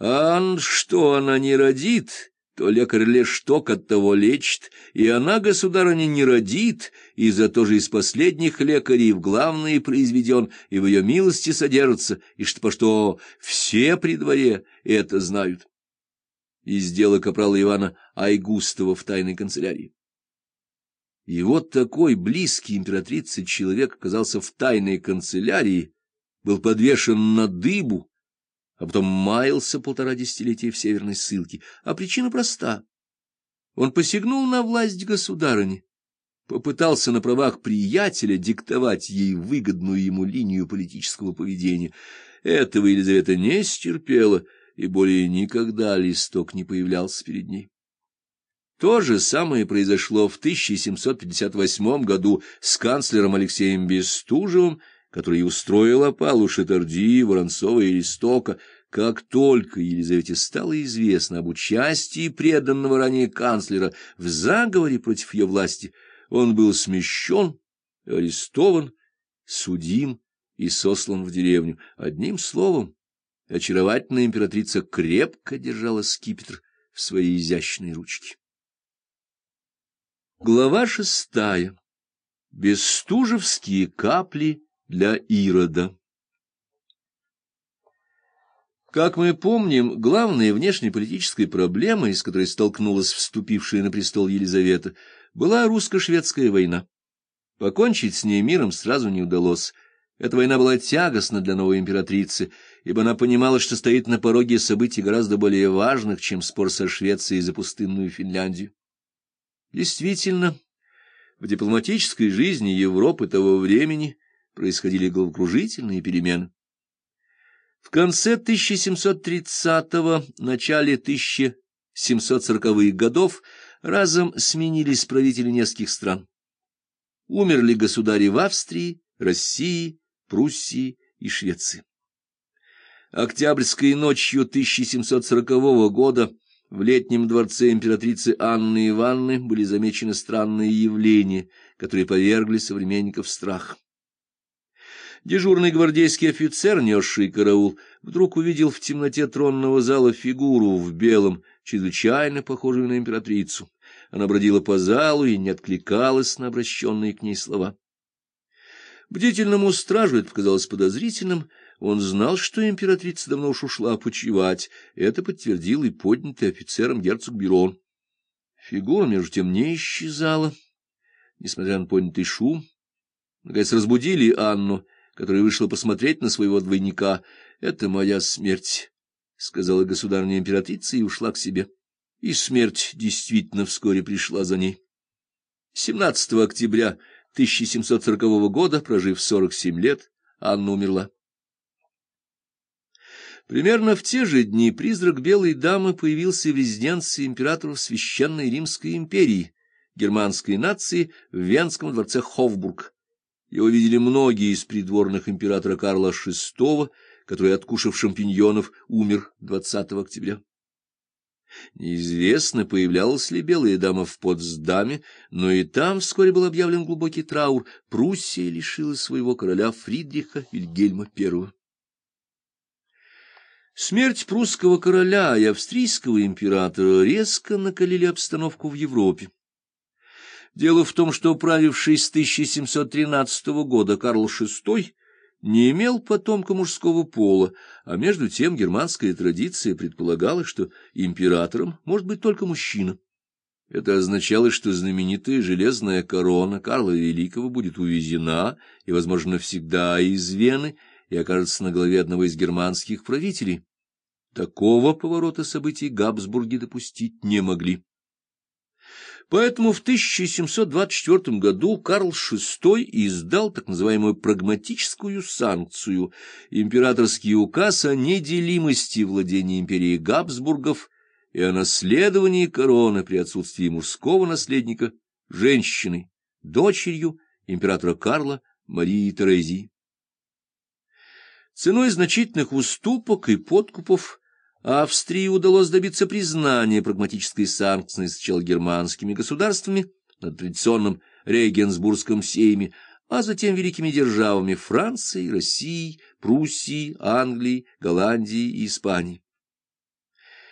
А что она не родит, то лекарь лишь ток от того лечит, и она, государыня, не родит, и зато же из последних лекарей в главные произведен, и в ее милости содержится, и что по что все при дворе это знают. Из дела капрала Ивана Айгустова в тайной канцелярии. И вот такой близкий императрице человек оказался в тайной канцелярии, был подвешен на дыбу, а потом маялся полтора десятилетия в северной ссылке. А причина проста. Он посягнул на власть государыни, попытался на правах приятеля диктовать ей выгодную ему линию политического поведения. Этого Елизавета не стерпела, и более никогда листок не появлялся перед ней. То же самое произошло в 1758 году с канцлером Алексеем Бестужевым, который устроил опалу Шатарди, Воронцова и Листока, как только Елизавете стало известно об участии преданного ранее канцлера в заговоре против ее власти, он был смещен, арестован, судим и сослан в деревню. Одним словом, очаровательная императрица крепко держала скипетр в своей изящной ручке. Глава шестая. Бестужевские капли для Ирода. Как мы помним, главной внешнеполитической проблемой, с которой столкнулась вступившая на престол Елизавета, была русско-шведская война. Покончить с ней миром сразу не удалось. Эта война была тягостна для новой императрицы, ибо она понимала, что стоит на пороге событий гораздо более важных, чем спор со Швецией за пустынную Финляндию. Действительно, в дипломатической жизни Европы того времени происходили головокружительные перемены. В конце 1730-го, начале 1740-х годов разом сменились правители нескольких стран. Умерли государи в Австрии, России, Пруссии и Швеции. Октябрьской ночью 1740 года в летнем дворце императрицы Анны Ивановны были замечены странные явления, которые повергли современников в страх. Дежурный гвардейский офицер, несший караул, вдруг увидел в темноте тронного зала фигуру в белом, чрезвычайно похожую на императрицу. Она бродила по залу и не откликалась на обращенные к ней слова. Бдительному стражу это показалось подозрительным, он знал, что императрица давно уж ушла почевать. Это подтвердил и поднятый офицером герцог Бирон. Фигура, между тем, не исчезала, несмотря на поднятый шум. Наконец разбудили Анну, которая вышла посмотреть на своего двойника. — Это моя смерть, — сказала государня императрица и ушла к себе. И смерть действительно вскоре пришла за ней. 17 октября 1740 года, прожив 47 лет, Анна умерла. Примерно в те же дни призрак белой дамы появился в резиденции императора Священной Римской империи, германской нации, в Венском дворце Хофбург. Его видели многие из придворных императора Карла VI, который, откушав шампиньонов, умер 20 октября. Неизвестно, появлялась ли белая дама в Потсдаме, но и там вскоре был объявлен глубокий траур. Пруссия лишила своего короля Фридриха Вильгельма I. Смерть прусского короля и австрийского императора резко накалили обстановку в Европе. Дело в том, что правивший с 1713 года Карл VI не имел потомка мужского пола, а между тем германская традиция предполагала, что императором может быть только мужчина. Это означало, что знаменитая железная корона Карла Великого будет увезена и, возможно, навсегда из Вены и окажется на голове одного из германских правителей. Такого поворота событий Габсбурги допустить не могли. Поэтому в 1724 году Карл VI издал так называемую прагматическую санкцию, императорский указ о неделимости владения империи Габсбургов и о наследовании короны при отсутствии мужского наследника женщиной, дочерью императора Карла Марии Терезии. Ценой значительных уступок и подкупов Австрии удалось добиться признания прагматической санкции сначала германскими государствами на традиционном Рейгенсбургском сейме, а затем великими державами Францией, Россией, Пруссией, Англией, Голландией и Испанией.